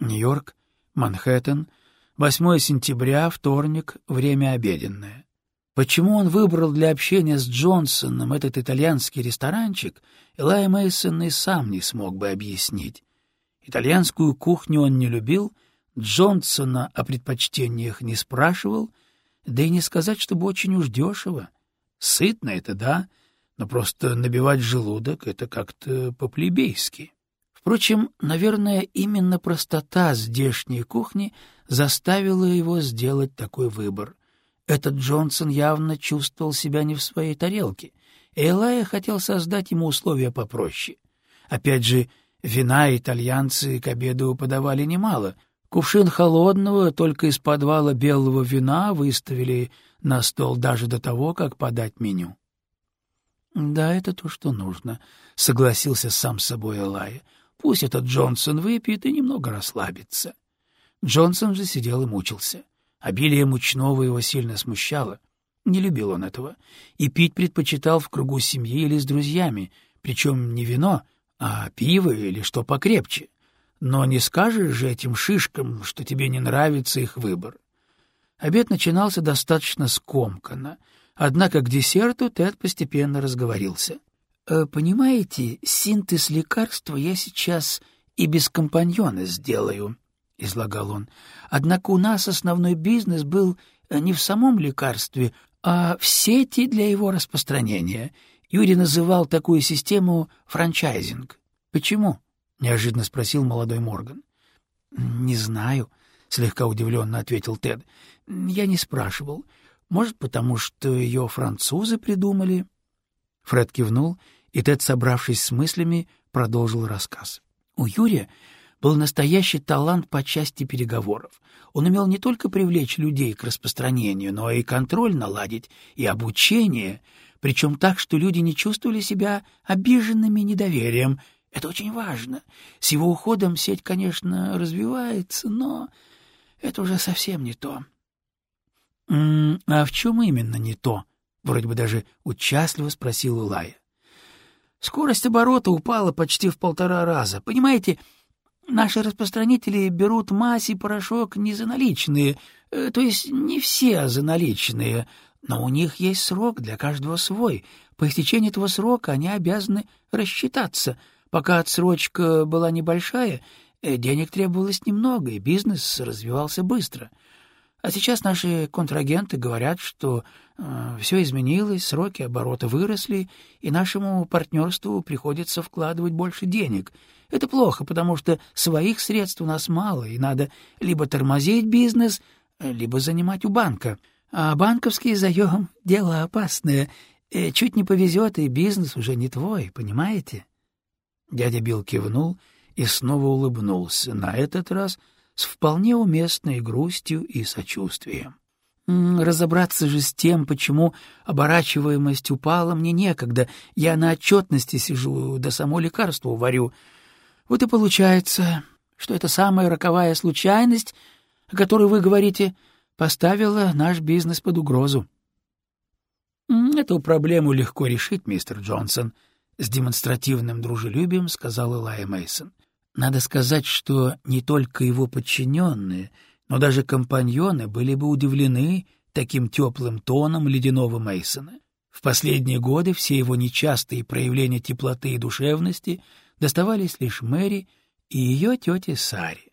Нью-Йорк, Манхэттен, 8 сентября, вторник, время обеденное. Почему он выбрал для общения с Джонсоном этот итальянский ресторанчик, Элай Мейсон и сам не смог бы объяснить. Итальянскую кухню он не любил, Джонсона о предпочтениях не спрашивал, да и не сказать, чтобы очень уж дешево. Сытно это, да, но просто набивать желудок — это как-то по-плебейски. Впрочем, наверное, именно простота здешней кухни заставила его сделать такой выбор. Этот Джонсон явно чувствовал себя не в своей тарелке, и Элая хотел создать ему условия попроще. Опять же, вина итальянцы к обеду подавали немало. Кувшин холодного, только из подвала белого вина, выставили на стол даже до того, как подать меню. — Да, это то, что нужно, — согласился сам с собой Элая. Пусть этот Джонсон выпьет и немного расслабится. Джонсон же сидел и мучился. Обилие мучного его сильно смущало. Не любил он этого. И пить предпочитал в кругу семьи или с друзьями, причем не вино, а пиво или что покрепче. Но не скажешь же этим шишкам, что тебе не нравится их выбор. Обед начинался достаточно скомканно, однако к десерту Тед постепенно разговорился. Э, понимаете, синтез лекарства я сейчас и без компаньона сделаю, — излагал он. Однако у нас основной бизнес был э, не в самом лекарстве, а в сети для его распространения. Юрий называл такую систему франчайзинг. — Почему? — неожиданно спросил молодой Морган. — Не знаю, — слегка удивленно ответил Тед. — Я не спрашивал. Может, потому что ее французы придумали? Фред кивнул и Тед, собравшись с мыслями, продолжил рассказ. У Юрия был настоящий талант по части переговоров. Он умел не только привлечь людей к распространению, но и контроль наладить, и обучение, причем так, что люди не чувствовали себя обиженными недоверием. Это очень важно. С его уходом сеть, конечно, развивается, но это уже совсем не то. — А в чем именно не то? — вроде бы даже участливо спросил Илая. Скорость оборота упала почти в полтора раза. Понимаете, наши распространители берут мазь и порошок не за наличные, э, то есть не все за наличные, но у них есть срок для каждого свой. По истечении этого срока они обязаны рассчитаться. Пока отсрочка была небольшая, э, денег требовалось немного, и бизнес развивался быстро — а сейчас наши контрагенты говорят, что э, все изменилось, сроки оборота выросли, и нашему партнерству приходится вкладывать больше денег. Это плохо, потому что своих средств у нас мало, и надо либо тормозить бизнес, либо занимать у банка. А банковский заем — дело опасное. Э, чуть не повезет, и бизнес уже не твой, понимаете? Дядя Билл кивнул и снова улыбнулся, на этот раз — с вполне уместной грустью и сочувствием. Разобраться же с тем, почему оборачиваемость упала, мне некогда. Я на отчетности сижу, да само лекарство варю. Вот и получается, что эта самая роковая случайность, о которой вы говорите, поставила наш бизнес под угрозу. Эту проблему легко решить, мистер Джонсон, с демонстративным дружелюбием сказал Элай Мейсон. Надо сказать, что не только его подчиненные, но даже компаньоны были бы удивлены таким теплым тоном ледяного Мейсона. В последние годы все его нечастые проявления теплоты и душевности доставались лишь Мэри и ее тете Саре.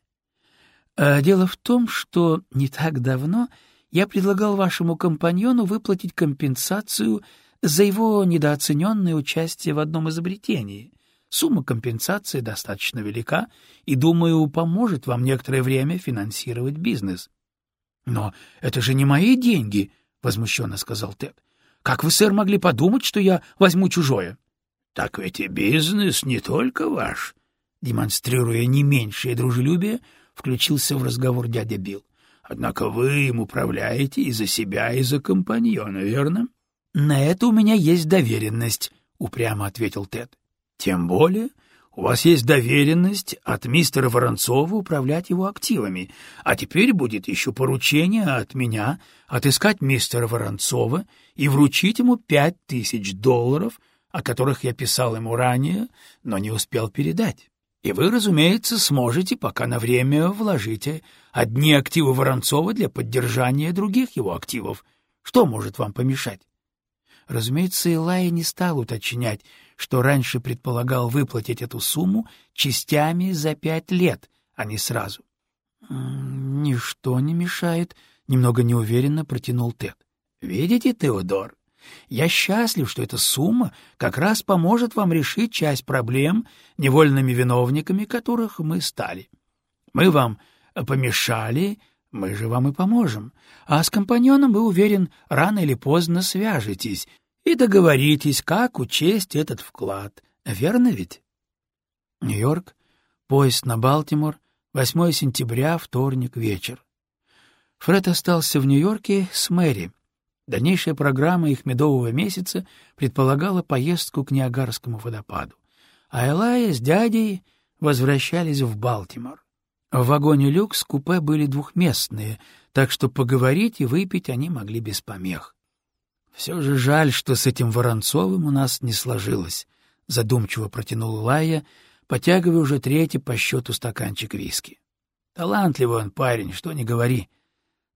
А дело в том, что не так давно я предлагал вашему компаньону выплатить компенсацию за его недооцененное участие в одном изобретении, Сумма компенсации достаточно велика и, думаю, поможет вам некоторое время финансировать бизнес. — Но это же не мои деньги, — возмущенно сказал Тед. — Как вы, сэр, могли подумать, что я возьму чужое? — Так ведь и бизнес не только ваш. Демонстрируя не меньшее дружелюбие, включился в разговор дядя Билл. — Однако вы им управляете и за себя, и за компаньона, верно? — На это у меня есть доверенность, — упрямо ответил Тед. Тем более у вас есть доверенность от мистера Воронцова управлять его активами, а теперь будет еще поручение от меня отыскать мистера Воронцова и вручить ему пять тысяч долларов, о которых я писал ему ранее, но не успел передать. И вы, разумеется, сможете пока на время вложить одни активы Воронцова для поддержания других его активов. Что может вам помешать? Разумеется, Илая не стал уточнять, что раньше предполагал выплатить эту сумму частями за пять лет, а не сразу. — Ничто не мешает, — немного неуверенно протянул Тед. — Видите, Теодор, я счастлив, что эта сумма как раз поможет вам решить часть проблем, невольными виновниками которых мы стали. Мы вам помешали, мы же вам и поможем. А с компаньоном, вы уверен, рано или поздно свяжетесь и договоритесь, как учесть этот вклад. Верно ведь? Нью-Йорк, поезд на Балтимор, 8 сентября, вторник, вечер. Фред остался в Нью-Йорке с Мэри. Дальнейшая программа их медового месяца предполагала поездку к Ниагарскому водопаду, а Элая с дядей возвращались в Балтимор. В вагоне люкс купе были двухместные, так что поговорить и выпить они могли без помех. «Все же жаль, что с этим Воронцовым у нас не сложилось», — задумчиво протянул Лая, потягивая уже третий по счету стаканчик виски. «Талантливый он парень, что не говори.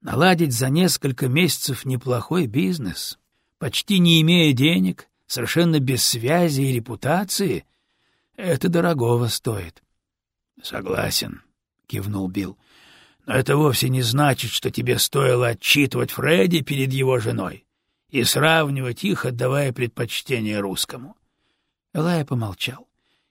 Наладить за несколько месяцев неплохой бизнес, почти не имея денег, совершенно без связи и репутации, это дорогого стоит». «Согласен», кивнул Билл. Но это вовсе не значит, что тебе стоило отчитывать Фредди перед его женой и сравнивать их, отдавая предпочтение русскому. Элая помолчал.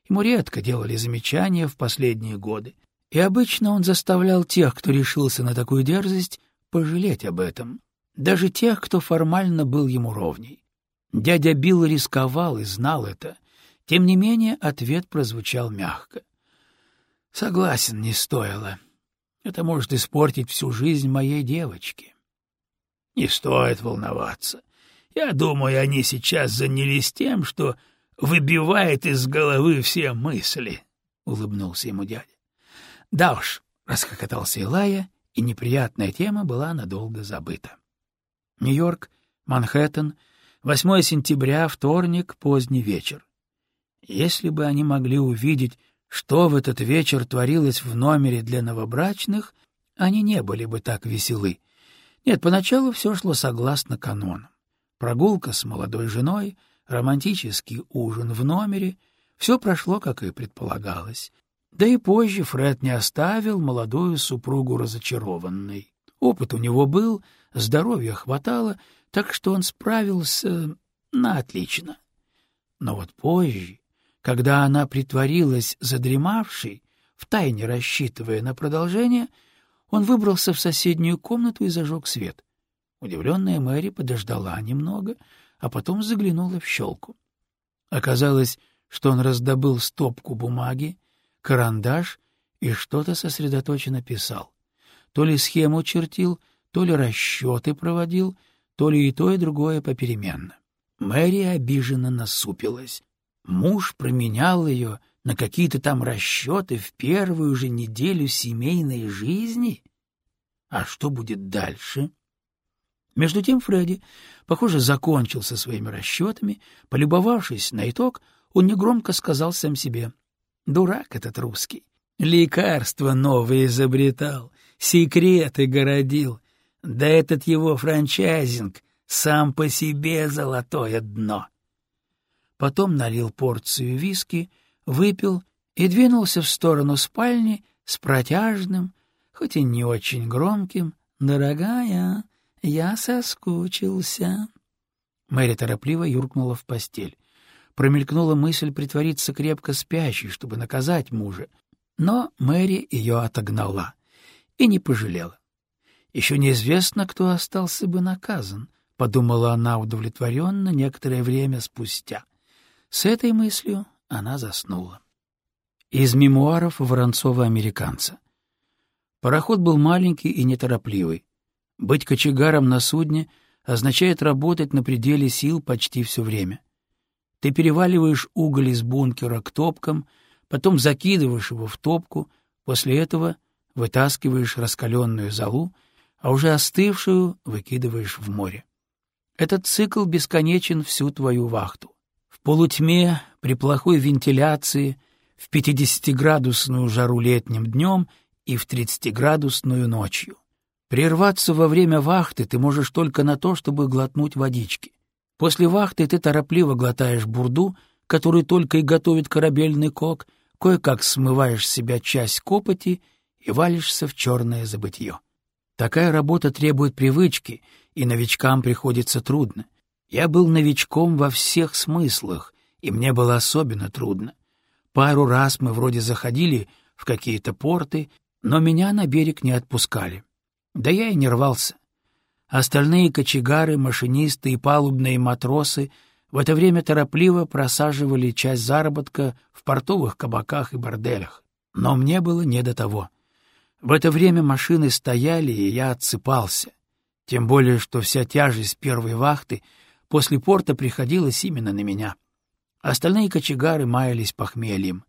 Ему редко делали замечания в последние годы, и обычно он заставлял тех, кто решился на такую дерзость, пожалеть об этом, даже тех, кто формально был ему ровней. Дядя Билл рисковал и знал это. Тем не менее, ответ прозвучал мягко. Согласен, не стоило. Это может испортить всю жизнь моей девочки. Не стоит волноваться. Я думаю, они сейчас занялись тем, что выбивает из головы все мысли, — улыбнулся ему дядя. Да уж, — расхохотался Илая, и неприятная тема была надолго забыта. Нью-Йорк, Манхэттен, 8 сентября, вторник, поздний вечер. Если бы они могли увидеть что в этот вечер творилось в номере для новобрачных, они не были бы так веселы. Нет, поначалу все шло согласно канонам. Прогулка с молодой женой, романтический ужин в номере — все прошло, как и предполагалось. Да и позже Фред не оставил молодую супругу разочарованной. Опыт у него был, здоровья хватало, так что он справился на отлично. Но вот позже, когда она притворилась задремавшей, втайне рассчитывая на продолжение, он выбрался в соседнюю комнату и зажег свет. Удивленная Мэри подождала немного, а потом заглянула в щелку. Оказалось, что он раздобыл стопку бумаги, карандаш и что-то сосредоточенно писал. То ли схему чертил, то ли расчеты проводил, то ли и то, и другое попеременно. Мэри обиженно насупилась. Муж променял ее на какие-то там расчеты в первую же неделю семейной жизни? А что будет дальше? Между тем Фредди, похоже, закончил со своими расчетами. Полюбовавшись на итог, он негромко сказал сам себе. «Дурак этот русский. Лекарства новые изобретал, секреты городил. Да этот его франчайзинг сам по себе золотое дно» потом налил порцию виски, выпил и двинулся в сторону спальни с протяжным, хоть и не очень громким «Дорогая, я соскучился». Мэри торопливо юркнула в постель. Промелькнула мысль притвориться крепко спящей, чтобы наказать мужа, но Мэри ее отогнала и не пожалела. Еще неизвестно, кто остался бы наказан, — подумала она удовлетворенно некоторое время спустя. С этой мыслью она заснула. Из мемуаров Воронцова-американца. Пароход был маленький и неторопливый. Быть кочегаром на судне означает работать на пределе сил почти все время. Ты переваливаешь уголь из бункера к топкам, потом закидываешь его в топку, после этого вытаскиваешь раскаленную золу, а уже остывшую выкидываешь в море. Этот цикл бесконечен всю твою вахту полутьме, при плохой вентиляции, в 50-градусную жару летним днем и в 30-градусную ночью. Прерваться во время вахты ты можешь только на то, чтобы глотнуть водички. После вахты ты торопливо глотаешь бурду, которую только и готовит корабельный кок, кое-как смываешь с себя часть копоти и валишься в черное забытье. Такая работа требует привычки, и новичкам приходится трудно. Я был новичком во всех смыслах, и мне было особенно трудно. Пару раз мы вроде заходили в какие-то порты, но меня на берег не отпускали. Да я и не рвался. Остальные кочегары, машинисты и палубные матросы в это время торопливо просаживали часть заработка в портовых кабаках и борделях. Но мне было не до того. В это время машины стояли, и я отсыпался. Тем более, что вся тяжесть первой вахты после порта приходилась именно на меня. Остальные кочегары маялись похмельем.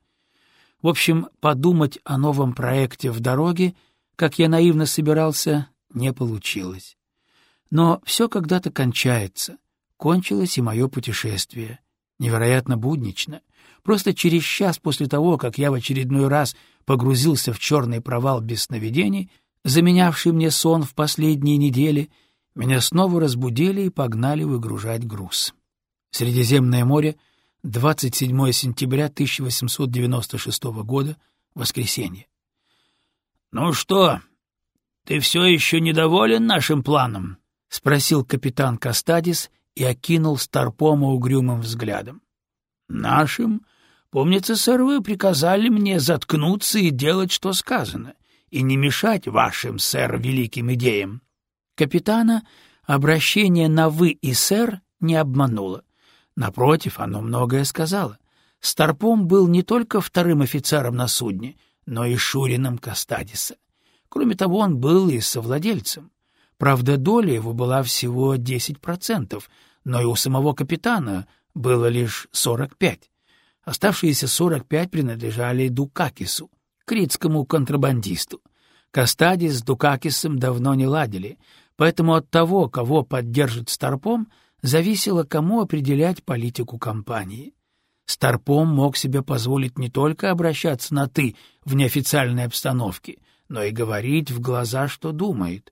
В общем, подумать о новом проекте в дороге, как я наивно собирался, не получилось. Но все когда-то кончается. Кончилось и мое путешествие. Невероятно буднично. Просто через час после того, как я в очередной раз погрузился в черный провал без сновидений, заменявший мне сон в последние недели, меня снова разбудили и погнали выгружать груз. Средиземное море, 27 сентября 1896 года, воскресенье. — Ну что, ты все еще недоволен нашим планом? — спросил капитан Кастадис и окинул Старпома угрюмым взглядом. — Нашим? Помнится, сэр, вы приказали мне заткнуться и делать, что сказано, и не мешать вашим, сэр, великим идеям. Капитана обращение на «вы» и «сэр» не обмануло. Напротив, оно многое сказало. Старпом был не только вторым офицером на судне, но и Шурином Кастадиса. Кроме того, он был и совладельцем. Правда, доля его была всего 10%, но и у самого капитана было лишь 45. Оставшиеся 45 принадлежали Дукакису, критскому контрабандисту. Кастадис с Дукакисом давно не ладили, поэтому от того, кого поддержит Старпом, зависело, кому определять политику компании. Старпом мог себе позволить не только обращаться на «ты» в неофициальной обстановке, но и говорить в глаза, что думает.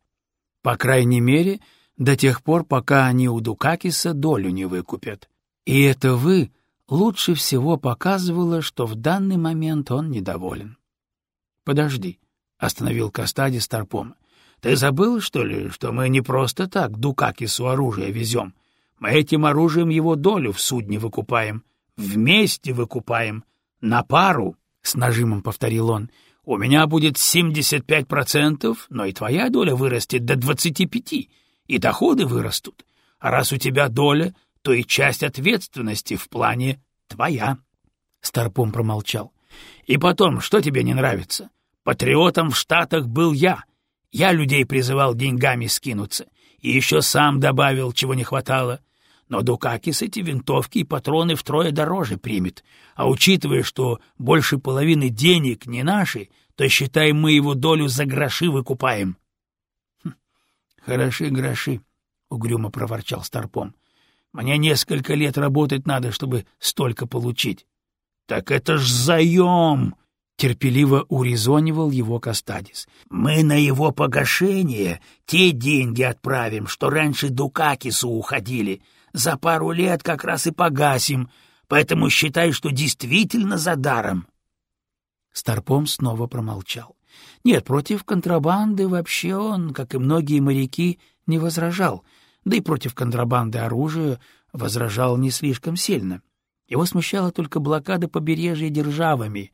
По крайней мере, до тех пор, пока они у Дукакиса долю не выкупят. И это «вы» лучше всего показывало, что в данный момент он недоволен. — Подожди, — остановил Кастади старпом. — Ты забыл, что ли, что мы не просто так Дукакису оружие везем? Мы этим оружием его долю в судне выкупаем. Вместе выкупаем. На пару, — с нажимом повторил он. — У меня будет семьдесят пять процентов, но и твоя доля вырастет до двадцати пяти, и доходы вырастут. А раз у тебя доля, то и часть ответственности в плане твоя. Старпом промолчал. И потом, что тебе не нравится? Патриотом в Штатах был я. Я людей призывал деньгами скинуться. И еще сам добавил, чего не хватало. Но Дукакис эти винтовки и патроны втрое дороже примет. А учитывая, что больше половины денег не наши, то, считай, мы его долю за гроши выкупаем. «Хм, — Хороши гроши, — угрюмо проворчал Старпом. Мне несколько лет работать надо, чтобы столько получить. — Так это ж заем! — терпеливо урезонивал его Кастадис. — Мы на его погашение те деньги отправим, что раньше Дукакису уходили. За пару лет как раз и погасим, поэтому считай, что действительно за даром. Старпом снова промолчал. Нет, против контрабанды вообще он, как и многие моряки, не возражал — да и против контрабанды оружия возражал не слишком сильно. Его смущала только блокада побережья державами,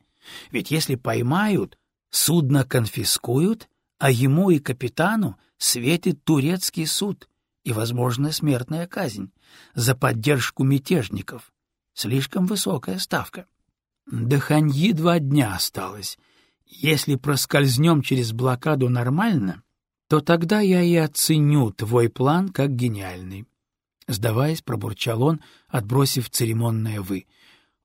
ведь если поймают, судно конфискуют, а ему и капитану светит турецкий суд и, возможно, смертная казнь за поддержку мятежников. Слишком высокая ставка. До Ханьи два дня осталось. Если проскользнем через блокаду нормально, то тогда я и оценю твой план как гениальный. Сдаваясь, пробурчал он, отбросив церемонное «вы».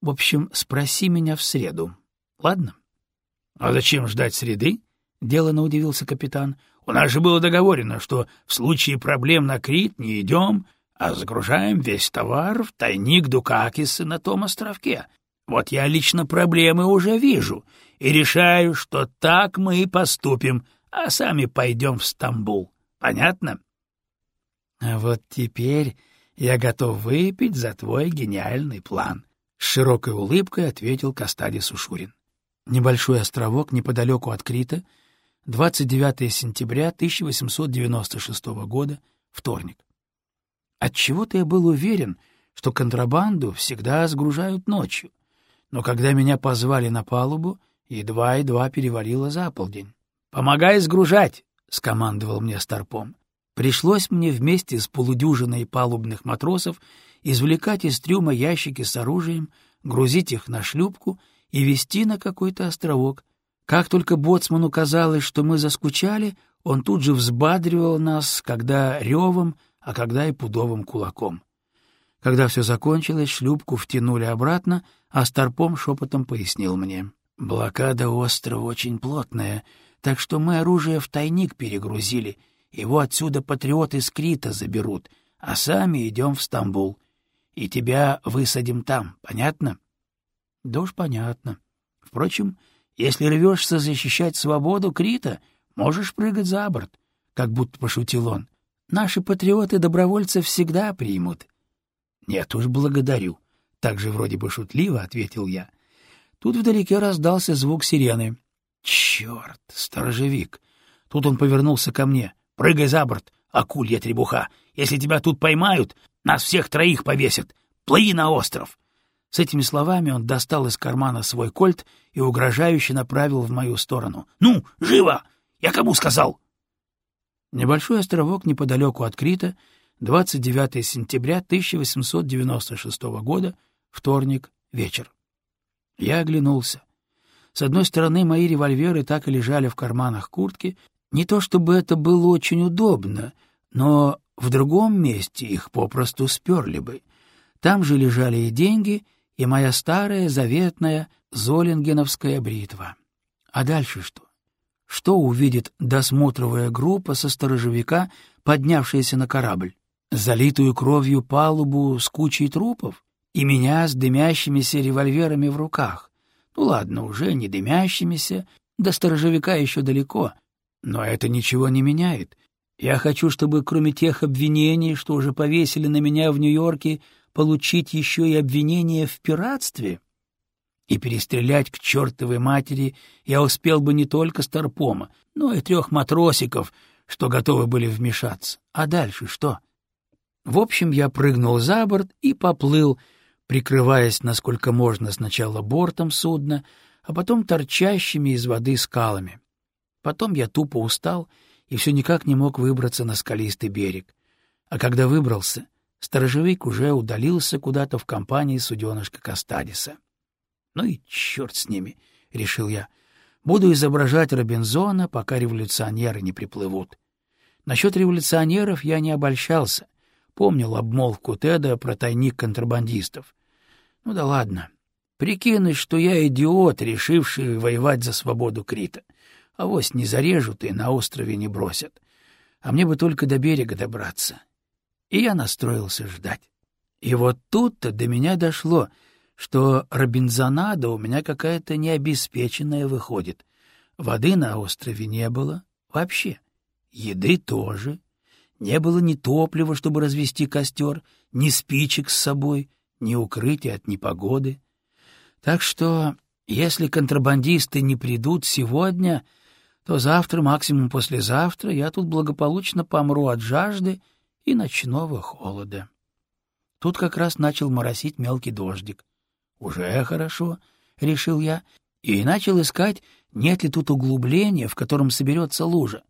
В общем, спроси меня в среду. Ладно? — А зачем ждать среды? — делано удивился капитан. — У нас же было договорено, что в случае проблем на Крит не идем, а загружаем весь товар в тайник Дукакиса на том островке. Вот я лично проблемы уже вижу и решаю, что так мы и поступим, а сами пойдем в Стамбул. Понятно? А вот теперь я готов выпить за твой гениальный план, — с широкой улыбкой ответил Кастадис Ушурин. Небольшой островок неподалеку от Крита, 29 сентября 1896 года, вторник. Отчего-то я был уверен, что контрабанду всегда сгружают ночью, но когда меня позвали на палубу, едва-едва перевалило за полдень. «Помогай сгружать!» — скомандовал мне Старпом. Пришлось мне вместе с полудюжиной палубных матросов извлекать из трюма ящики с оружием, грузить их на шлюпку и везти на какой-то островок. Как только боцману казалось, что мы заскучали, он тут же взбадривал нас, когда ревом, а когда и пудовым кулаком. Когда все закончилось, шлюпку втянули обратно, а Старпом шепотом пояснил мне. «Блокада острова очень плотная, так что мы оружие в тайник перегрузили — его отсюда патриоты с Крита заберут, а сами идем в Стамбул. И тебя высадим там, понятно? Да уж понятно. Впрочем, если рвешься защищать свободу Крита, можешь прыгать за борт, как будто пошутил он. Наши патриоты-добровольцы всегда примут. Нет уж, благодарю. Так же вроде бы шутливо ответил я. Тут вдалеке раздался звук сирены. Черт, сторожевик! Тут он повернулся ко мне. Прыгай за борт, акулья требуха. Если тебя тут поймают, нас всех троих повесят. Плыви на остров. С этими словами он достал из кармана свой кольт и угрожающе направил в мою сторону. «Ну, живо! Я кому сказал?» Небольшой островок неподалеку от Крита, 29 сентября 1896 года, вторник, вечер. Я оглянулся. С одной стороны, мои револьверы так и лежали в карманах куртки, не то чтобы это было очень удобно, но в другом месте их попросту сперли бы. Там же лежали и деньги, и моя старая заветная золингеновская бритва. А дальше что? Что увидит досмотровая группа со сторожевика, поднявшаяся на корабль? Залитую кровью палубу с кучей трупов? И меня с дымящимися револьверами в руках? Ну ладно, уже не дымящимися, до сторожевика еще далеко, но это ничего не меняет. Я хочу, чтобы кроме тех обвинений, что уже повесили на меня в Нью-Йорке, получить еще и обвинение в пиратстве. И перестрелять к чертовой матери я успел бы не только Старпома, но и трех матросиков, что готовы были вмешаться. А дальше что? В общем, я прыгнул за борт и поплыл, прикрываясь, насколько можно, сначала бортом судна, а потом торчащими из воды скалами. Потом я тупо устал и все никак не мог выбраться на скалистый берег. А когда выбрался, сторожевик уже удалился куда-то в компании суденышка Кастадиса. «Ну и черт с ними!» — решил я. «Буду изображать Робинзона, пока революционеры не приплывут». Насчет революционеров я не обольщался. Помнил обмолвку Теда про тайник контрабандистов. Ну да ладно. Прикинусь, что я идиот, решивший воевать за свободу Крита. Авось не зарежут и на острове не бросят. А мне бы только до берега добраться. И я настроился ждать. И вот тут-то до меня дошло, что Робинзонада у меня какая-то необеспеченная выходит. Воды на острове не было вообще. Еды тоже. Не было ни топлива, чтобы развести костер, ни спичек с собой, ни укрытия от непогоды. Так что, если контрабандисты не придут сегодня, то завтра, максимум послезавтра, я тут благополучно помру от жажды и ночного холода. Тут как раз начал моросить мелкий дождик. «Уже хорошо», — решил я, и начал искать, нет ли тут углубления, в котором соберется лужа.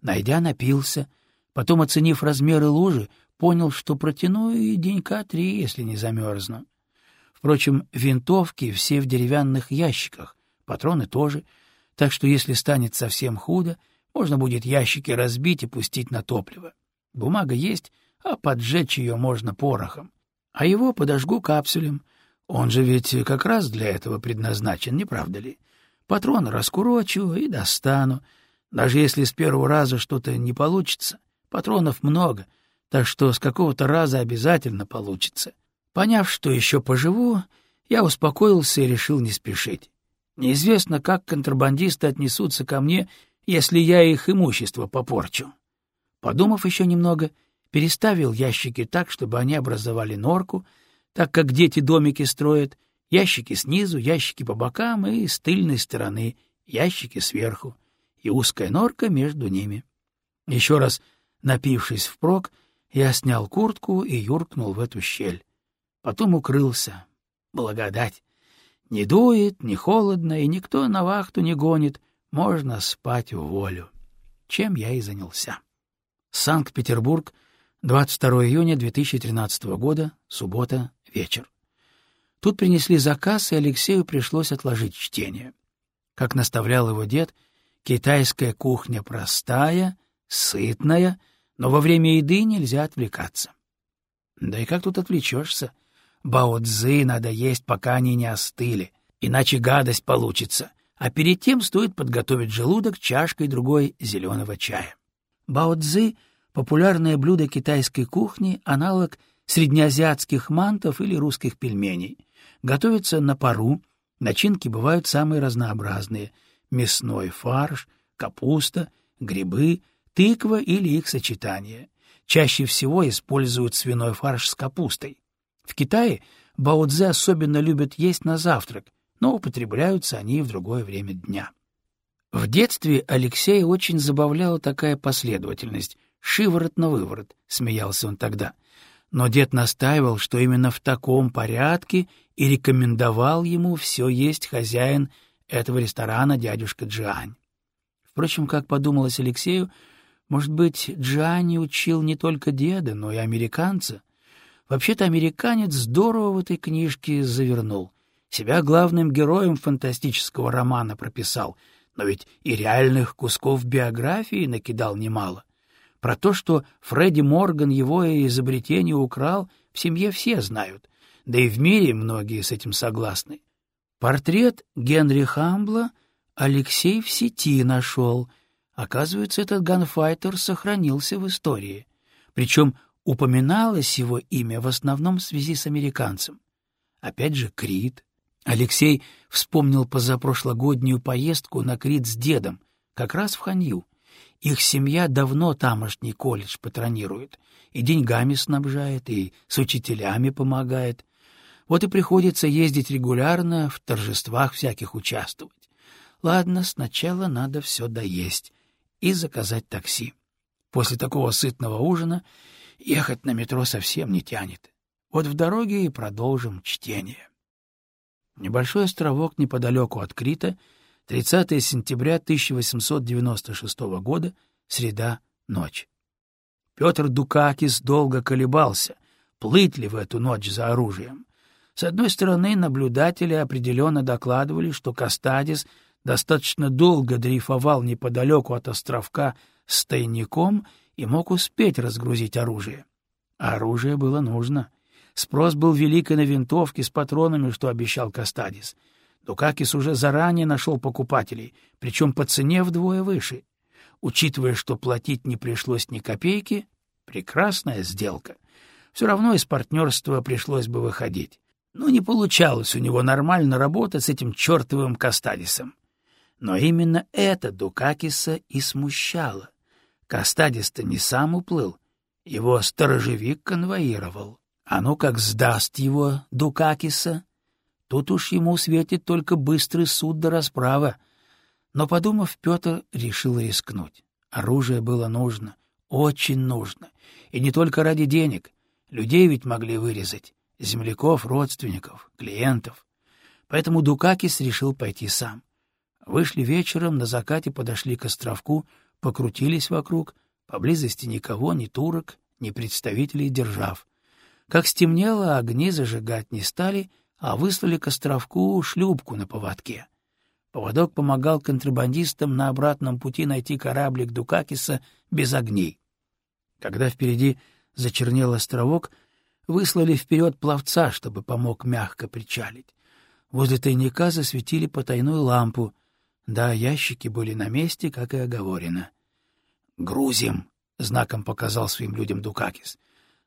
Найдя, напился, потом, оценив размеры лужи, понял, что протяну и денька три, если не замерзну. Впрочем, винтовки все в деревянных ящиках, патроны тоже — так что если станет совсем худо, можно будет ящики разбить и пустить на топливо. Бумага есть, а поджечь ее можно порохом. А его подожгу капсулем. Он же ведь как раз для этого предназначен, не правда ли? Патрон раскурочу и достану. Даже если с первого раза что-то не получится, патронов много, так что с какого-то раза обязательно получится. Поняв, что еще поживу, Я успокоился и решил не спешить. Неизвестно, как контрабандисты отнесутся ко мне, если я их имущество попорчу. Подумав еще немного, переставил ящики так, чтобы они образовали норку, так как дети домики строят, ящики снизу, ящики по бокам и с тыльной стороны, ящики сверху, и узкая норка между ними. Еще раз напившись впрок, я снял куртку и юркнул в эту щель. Потом укрылся. Благодать. Не дует, не холодно, и никто на вахту не гонит. Можно спать в волю. Чем я и занялся. Санкт-Петербург, 22 июня 2013 года, суббота, вечер. Тут принесли заказ, и Алексею пришлось отложить чтение. Как наставлял его дед, китайская кухня простая, сытная, но во время еды нельзя отвлекаться. Да и как тут отвлечешься? Бао-цзы надо есть, пока они не остыли, иначе гадость получится, а перед тем стоит подготовить желудок чашкой другой зеленого чая. Бао-цзы — популярное блюдо китайской кухни, аналог среднеазиатских мантов или русских пельменей. Готовится на пару, начинки бывают самые разнообразные — мясной фарш, капуста, грибы, тыква или их сочетание. Чаще всего используют свиной фарш с капустой. В Китае баодзе особенно любят есть на завтрак, но употребляются они в другое время дня. В детстве Алексея очень забавляла такая последовательность — шиворот на выворот, — смеялся он тогда. Но дед настаивал, что именно в таком порядке и рекомендовал ему все есть хозяин этого ресторана дядюшка Джиань. Впрочем, как подумалось Алексею, может быть, Джиани учил не только деда, но и американца — Вообще-то американец здорово в этой книжке завернул. Себя главным героем фантастического романа прописал, но ведь и реальных кусков биографии накидал немало. Про то, что Фредди Морган его изобретение украл, в семье все знают, да и в мире многие с этим согласны. Портрет Генри Хамбла Алексей в сети нашел. Оказывается, этот ганфайтер сохранился в истории. Причем упоминалось его имя в основном в связи с американцем. Опять же, Крит. Алексей вспомнил позапрошлогоднюю поездку на Крит с дедом, как раз в Ханью. Их семья давно тамошний колледж патронирует, и деньгами снабжает, и с учителями помогает. Вот и приходится ездить регулярно, в торжествах всяких участвовать. Ладно, сначала надо все доесть и заказать такси. После такого сытного ужина Ехать на метро совсем не тянет. Вот в дороге и продолжим чтение. Небольшой островок неподалеку от Крита, 30 сентября 1896 года, среда, ночь. Петр Дукакис долго колебался, плыть ли в эту ночь за оружием. С одной стороны, наблюдатели определенно докладывали, что Кастадис достаточно долго дрейфовал неподалеку от островка с тайником и мог успеть разгрузить оружие. А оружие было нужно. Спрос был велик и на винтовки с патронами, что обещал Кастадис. Дукакис уже заранее нашел покупателей, причем по цене вдвое выше. Учитывая, что платить не пришлось ни копейки, прекрасная сделка. Все равно из партнерства пришлось бы выходить. Но не получалось у него нормально работать с этим чертовым Кастадисом. Но именно это Дукакиса и смущало. Кастадис-то не сам уплыл, его сторожевик конвоировал. А ну как сдаст его Дукакиса, тут уж ему светит только быстрый суд до расправа. Но, подумав, Петр решил рискнуть. Оружие было нужно, очень нужно, и не только ради денег. Людей ведь могли вырезать, земляков, родственников, клиентов. Поэтому Дукакис решил пойти сам. Вышли вечером, на закате подошли к островку, покрутились вокруг, поблизости никого, ни турок, ни представителей держав. Как стемнело, огни зажигать не стали, а выслали к островку шлюпку на поводке. Поводок помогал контрабандистам на обратном пути найти кораблик Дукакиса без огней. Когда впереди зачернел островок, выслали вперед пловца, чтобы помог мягко причалить. Возле тайника засветили потайную лампу, да, ящики были на месте, как и оговорено. «Грузим!» — знаком показал своим людям Дукакис.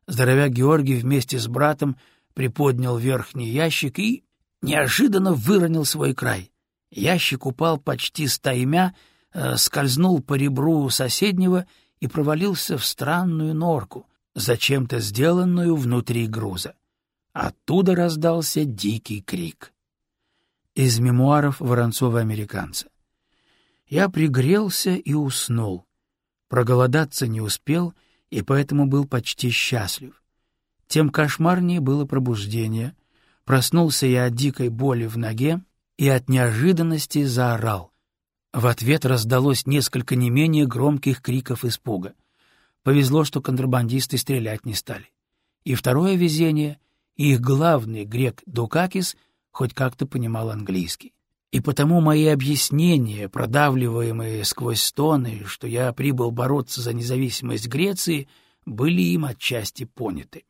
Здоровяк Георгий вместе с братом приподнял верхний ящик и, неожиданно выронил свой край. Ящик упал почти стаймя, э, скользнул по ребру соседнего и провалился в странную норку, зачем-то сделанную внутри груза. Оттуда раздался дикий крик. Из мемуаров Воронцова-американца. Я пригрелся и уснул. Проголодаться не успел, и поэтому был почти счастлив. Тем кошмарнее было пробуждение. Проснулся я от дикой боли в ноге и от неожиданности заорал. В ответ раздалось несколько не менее громких криков испуга. Повезло, что контрабандисты стрелять не стали. И второе везение — их главный грек Дукакис хоть как-то понимал английский. И потому мои объяснения, продавливаемые сквозь стоны, что я прибыл бороться за независимость Греции, были им отчасти поняты.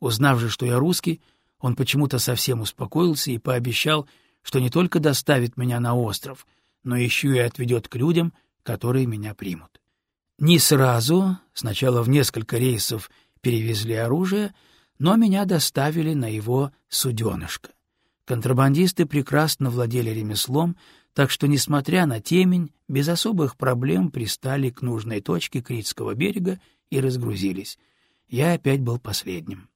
Узнав же, что я русский, он почему-то совсем успокоился и пообещал, что не только доставит меня на остров, но еще и отведет к людям, которые меня примут. Не сразу, сначала в несколько рейсов перевезли оружие, но меня доставили на его суденышко. Контрабандисты прекрасно владели ремеслом, так что, несмотря на темень, без особых проблем пристали к нужной точке Критского берега и разгрузились. Я опять был последним.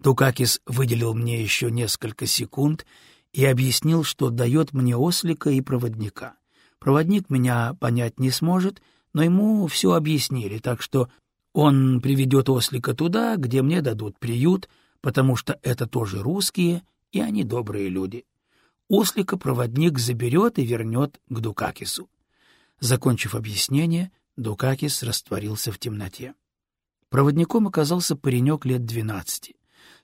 Дукакис выделил мне еще несколько секунд и объяснил, что дает мне ослика и проводника. Проводник меня понять не сможет, но ему все объяснили, так что он приведет ослика туда, где мне дадут приют, потому что это тоже русские — и они добрые люди. Ослика проводник заберет и вернет к Дукакису. Закончив объяснение, Дукакис растворился в темноте. Проводником оказался паренек лет двенадцати.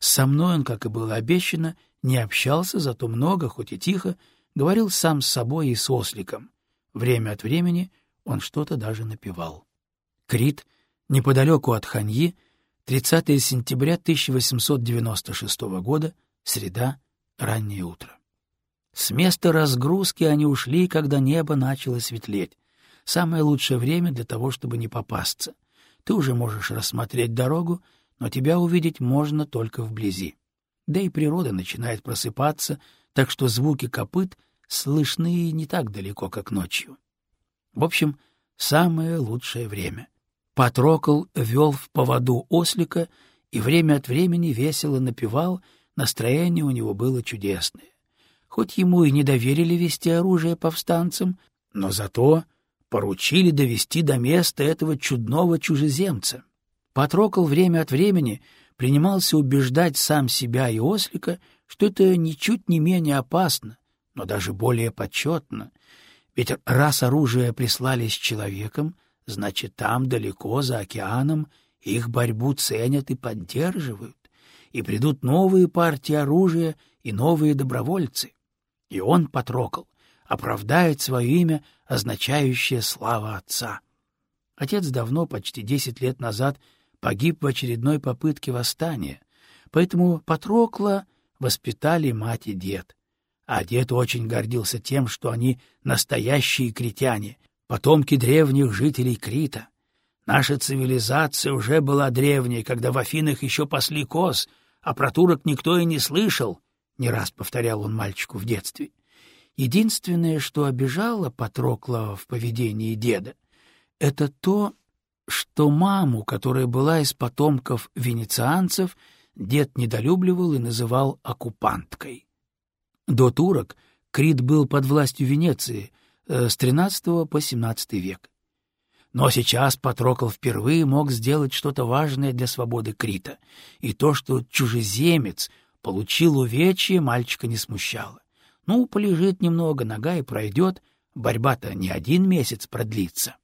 Со мной он, как и было обещано, не общался, зато много, хоть и тихо, говорил сам с собой и с осликом. Время от времени он что-то даже напевал. Крит, неподалеку от Ханьи, 30 сентября 1896 года, Среда, раннее утро. С места разгрузки они ушли, когда небо начало светлеть. Самое лучшее время для того, чтобы не попасться. Ты уже можешь рассмотреть дорогу, но тебя увидеть можно только вблизи. Да и природа начинает просыпаться, так что звуки копыт слышны не так далеко, как ночью. В общем, самое лучшее время. Патрокол вел в поводу ослика и время от времени весело напевал — Настроение у него было чудесное. Хоть ему и не доверили вести оружие повстанцам, но зато поручили довести до места этого чудного чужеземца. Патрокол время от времени принимался убеждать сам себя и ослика, что это ничуть не менее опасно, но даже более почетно. Ведь раз оружие прислали с человеком, значит, там, далеко, за океаном, их борьбу ценят и поддерживают и придут новые партии оружия и новые добровольцы. И он, Патрокол, оправдает свое имя, означающее «слава отца». Отец давно, почти десять лет назад, погиб в очередной попытке восстания, поэтому Патрокла воспитали мать и дед. А дед очень гордился тем, что они настоящие критяне, потомки древних жителей Крита. Наша цивилизация уже была древней, когда в Афинах еще пасли коз — а про турок никто и не слышал, — не раз повторял он мальчику в детстве. Единственное, что обижало Патрокла в поведении деда, это то, что маму, которая была из потомков венецианцев, дед недолюбливал и называл оккупанткой. До турок Крит был под властью Венеции э, с XIII по XVII век. Но сейчас Патрокол впервые мог сделать что-то важное для свободы Крита, и то, что чужеземец получил увечье, мальчика не смущало. Ну, полежит немного, нога и пройдет, борьба-то не один месяц продлится.